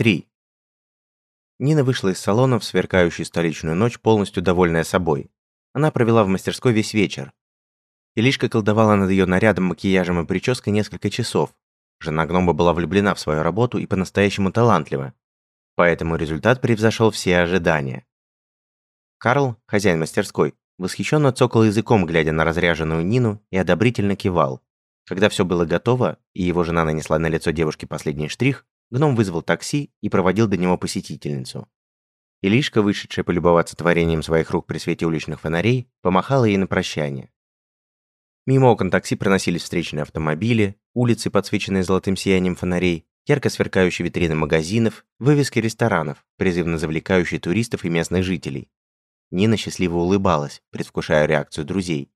3. Нина вышла из салона в сверкающую столичную ночь, полностью довольная собой. Она провела в мастерской весь вечер. Илишка колдовала над ее нарядом, макияжем и прической несколько часов. Жена гнома была влюблена в свою работу и по-настоящему талантлива. Поэтому результат превзошел все ожидания. Карл, хозяин мастерской, восхищенно цокал языком, глядя на разряженную Нину, и одобрительно кивал. Когда все было готово, и его жена нанесла на лицо девушки последний штрих, гном вызвал такси и проводил до него посетительницу. Илишка, вышедшая полюбоваться творением своих рук при свете уличных фонарей, помахала ей на прощание. Мимо окон такси проносились встречные автомобили, улицы, подсвеченные золотым сиянием фонарей, ярко сверкающие витрины магазинов, вывески ресторанов, призывно завлекающие туристов и местных жителей. Нина счастливо улыбалась, предвкушая реакцию друзей.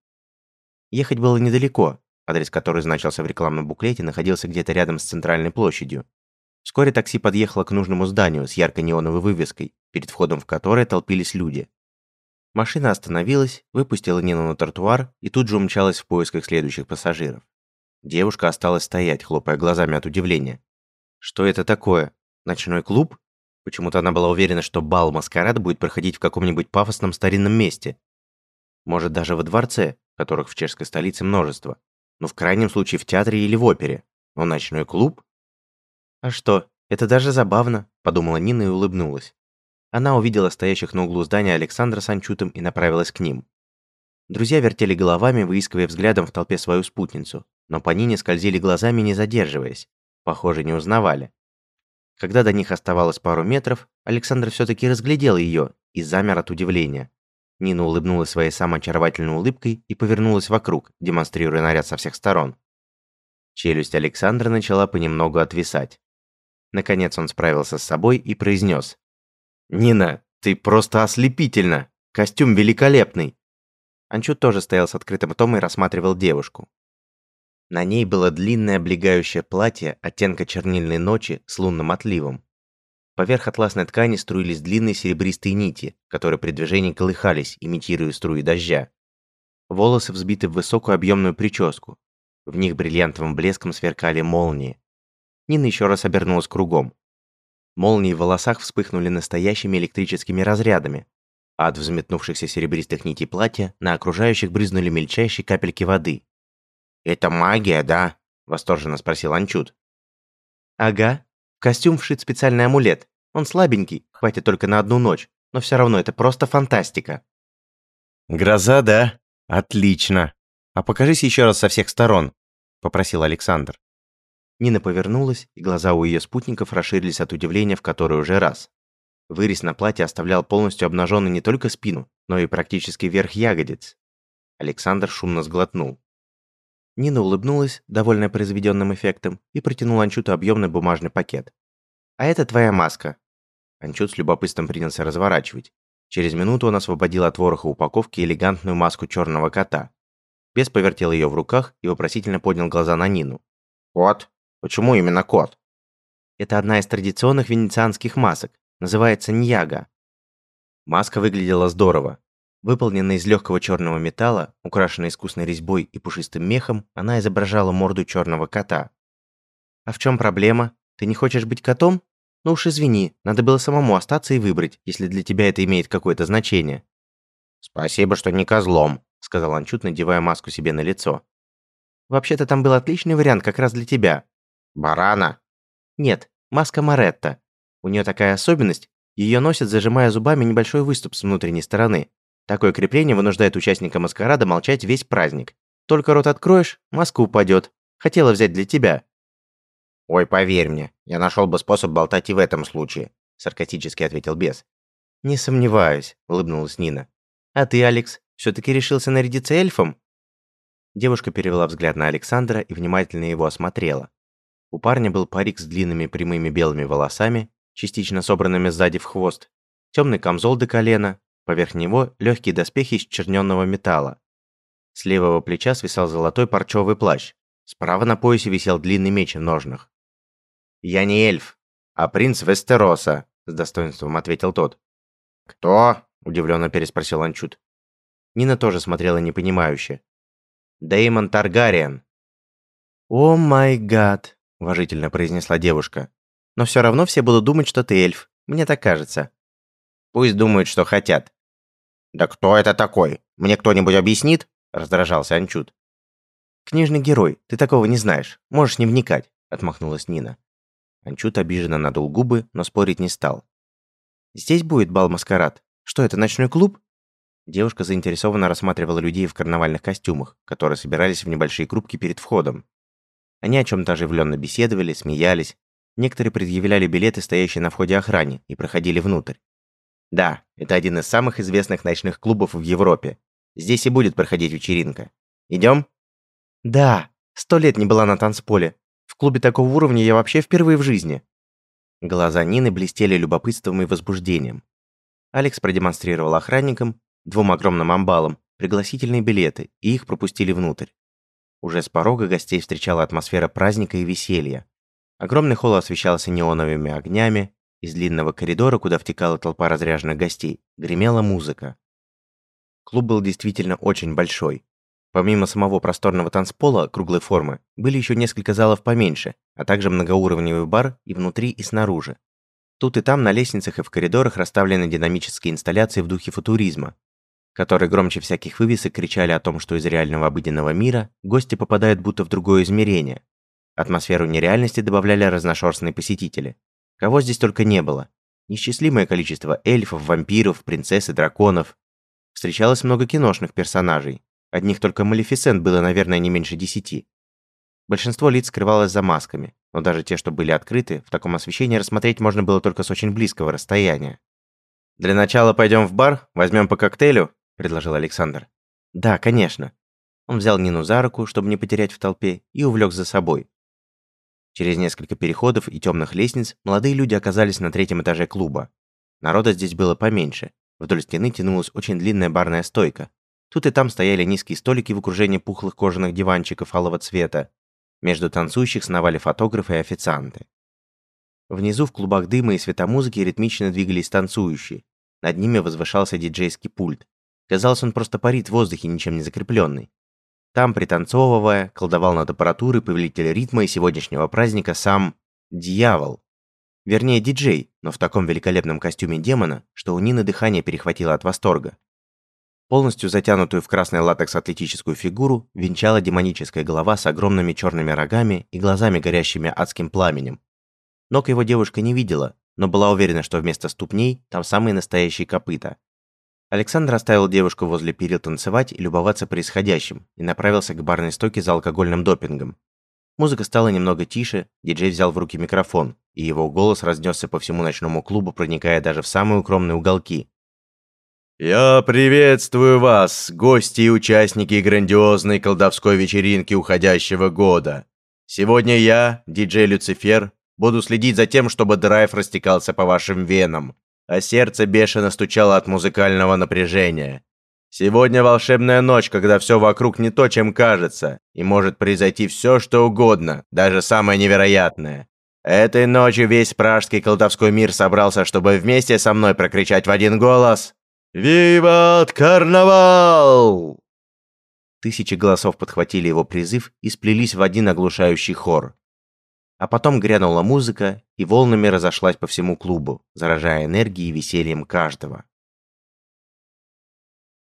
Ехать было недалеко, адрес который значился в рекламном буклете, находился где-то рядом с центральной площадью. Вскоре такси подъехало к нужному зданию с яркой неоновой вывеской, перед входом в которое толпились люди. Машина остановилась, выпустила Нину на тротуар и тут же умчалась в поисках следующих пассажиров. Девушка осталась стоять, хлопая глазами от удивления. Что это такое? Ночной клуб? Почему-то она была уверена, что бал-маскарад будет проходить в каком-нибудь пафосном старинном месте. Может, даже во дворце, которых в чешской столице множество. Но в крайнем случае в театре или в опере. Но ночной клуб? А что, это даже забавно, подумала Нина и улыбнулась. Она увидела стоящих на углу здания Александра с Анчутом и направилась к ним. Друзья вертели головами, выискивая взглядом в толпе свою спутницу, но по Нине скользили глазами, не задерживаясь. Похоже, не узнавали. Когда до них оставалось пару метров, Александр все-таки разглядел ее и замер от удивления. Нина улыбнулась своей самой улыбкой и повернулась вокруг, демонстрируя наряд со всех сторон. Челюсть Александра начала понемногу отвисать. Наконец он справился с собой и произнес. «Нина, ты просто ослепительна! Костюм великолепный!» Анчут тоже стоял с открытым ртом и рассматривал девушку. На ней было длинное облегающее платье оттенка чернильной ночи с лунным отливом. Поверх атласной ткани струились длинные серебристые нити, которые при движении колыхались, имитируя струи дождя. Волосы взбиты в высокую объемную прическу. В них бриллиантовым блеском сверкали молнии. Нина еще раз обернулась кругом. Молнии в волосах вспыхнули настоящими электрическими разрядами, а от взметнувшихся серебристых нитей платья на окружающих брызнули мельчайшие капельки воды. «Это магия, да?» – восторженно спросил Анчут. «Ага. В костюм вшит специальный амулет. Он слабенький, хватит только на одну ночь, но все равно это просто фантастика». «Гроза, да? Отлично. А покажись еще раз со всех сторон», – попросил Александр. Нина повернулась, и глаза у ее спутников расширились от удивления в который уже раз. Вырез на платье оставлял полностью обнаженной не только спину, но и практически верх ягодиц. Александр шумно сглотнул. Нина улыбнулась, довольная произведенным эффектом, и протянула Анчуту объемный бумажный пакет. «А это твоя маска». Анчут с любопытством принялся разворачивать. Через минуту он освободил от вороха упаковки элегантную маску черного кота. Бес повертел ее в руках и вопросительно поднял глаза на Нину. «Кот?» Почему именно кот? Это одна из традиционных венецианских масок. Называется ньяга. Маска выглядела здорово. Выполненная из легкого черного металла, украшенная искусной резьбой и пушистым мехом, она изображала морду черного кота. А в чем проблема? Ты не хочешь быть котом? Ну уж извини, надо было самому остаться и выбрать, если для тебя это имеет какое-то значение. Спасибо, что не козлом, сказал Анчут, надевая маску себе на лицо. Вообще-то там был отличный вариант как раз для тебя. Барана? Нет, маска Моретта. У нее такая особенность, ее носят, зажимая зубами небольшой выступ с внутренней стороны. Такое крепление вынуждает участника маскарада молчать весь праздник. Только рот откроешь, маска упадет. Хотела взять для тебя. Ой, поверь мне, я нашел бы способ болтать и в этом случае, саркастически ответил бес. Не сомневаюсь, улыбнулась Нина. А ты, Алекс, все-таки решился нарядиться эльфом? Девушка перевела взгляд на Александра и внимательно его осмотрела. У парня был парик с длинными прямыми белыми волосами, частично собранными сзади в хвост, темный камзол до колена, поверх него легкие доспехи из черненного металла. С левого плеча свисал золотой парчевый плащ, справа на поясе висел длинный меч в ножнах. «Я не эльф, а принц Вестероса», – с достоинством ответил тот. «Кто?» – удивленно переспросил Анчут. Нина тоже смотрела непонимающе. «Дэймон Таргариен». «О май гад!» Уважительно произнесла девушка. Но все равно все будут думать, что ты эльф. Мне так кажется. Пусть думают, что хотят. Да кто это такой? Мне кто-нибудь объяснит? Раздражался Анчут. Книжный герой, ты такого не знаешь. Можешь не вникать, отмахнулась Нина. Анчут обиженно надул губы, но спорить не стал. Здесь будет бал-маскарад. Что это, ночной клуб? Девушка заинтересованно рассматривала людей в карнавальных костюмах, которые собирались в небольшие группки перед входом. Они о чем-то оживленно беседовали, смеялись. Некоторые предъявляли билеты, стоящие на входе охране, и проходили внутрь. Да, это один из самых известных ночных клубов в Европе. Здесь и будет проходить вечеринка. Идем? Да, сто лет не была на танцполе. В клубе такого уровня я вообще впервые в жизни. Глаза Нины блестели любопытством и возбуждением. Алекс продемонстрировал охранникам, двум огромным амбалам, пригласительные билеты, и их пропустили внутрь. Уже с порога гостей встречала атмосфера праздника и веселья. Огромный холл освещался неоновыми огнями, из длинного коридора, куда втекала толпа разряженных гостей, гремела музыка. Клуб был действительно очень большой. Помимо самого просторного танцпола круглой формы, были еще несколько залов поменьше, а также многоуровневый бар и внутри, и снаружи. Тут и там на лестницах и в коридорах расставлены динамические инсталляции в духе футуризма, которые громче всяких вывесок кричали о том, что из реального обыденного мира гости попадают будто в другое измерение. Атмосферу нереальности добавляли разношерстные посетители. Кого здесь только не было. Несчислимое количество эльфов, вампиров, принцесс и драконов. Встречалось много киношных персонажей. Одних только Малефисент было, наверное, не меньше десяти. Большинство лиц скрывалось за масками, но даже те, что были открыты, в таком освещении рассмотреть можно было только с очень близкого расстояния. «Для начала пойдем в бар, возьмем по коктейлю», – предложил Александр. «Да, конечно». Он взял Нину за руку, чтобы не потерять в толпе, и увлек за собой. Через несколько переходов и темных лестниц молодые люди оказались на третьем этаже клуба. Народа здесь было поменьше. Вдоль стены тянулась очень длинная барная стойка. Тут и там стояли низкие столики в окружении пухлых кожаных диванчиков алого цвета. Между танцующих сновали фотографы и официанты. Внизу в клубах дыма и светомузыки ритмично двигались танцующие. Над ними возвышался диджейский пульт. Казалось, он просто парит в воздухе, ничем не закрепленный. Там, пританцовывая, колдовал над аппаратурой повелитель ритма и сегодняшнего праздника сам дьявол. Вернее, диджей, но в таком великолепном костюме демона, что у Нины дыхание перехватило от восторга. Полностью затянутую в красный латекс атлетическую фигуру венчала демоническая голова с огромными черными рогами и глазами, горящими адским пламенем. Ног его девушка не видела, но была уверена, что вместо ступней там самые настоящие копыта. Александр оставил девушку возле перил танцевать и любоваться происходящим и направился к барной стойке за алкогольным допингом. Музыка стала немного тише, диджей взял в руки микрофон, и его голос разнесся по всему ночному клубу, проникая даже в самые укромные уголки. «Я приветствую вас, гости и участники грандиозной колдовской вечеринки уходящего года. Сегодня я, диджей Люцифер, буду следить за тем, чтобы драйв растекался по вашим венам, а сердце бешено стучало от музыкального напряжения. Сегодня волшебная ночь, когда все вокруг не то, чем кажется, и может произойти все, что угодно, даже самое невероятное. Этой ночью весь пражский колдовской мир собрался, чтобы вместе со мной прокричать в один голос «Виват карнавал!» Тысячи голосов подхватили его призыв и сплелись в один оглушающий хор. А потом грянула музыка и волнами разошлась по всему клубу, заражая энергией и весельем каждого.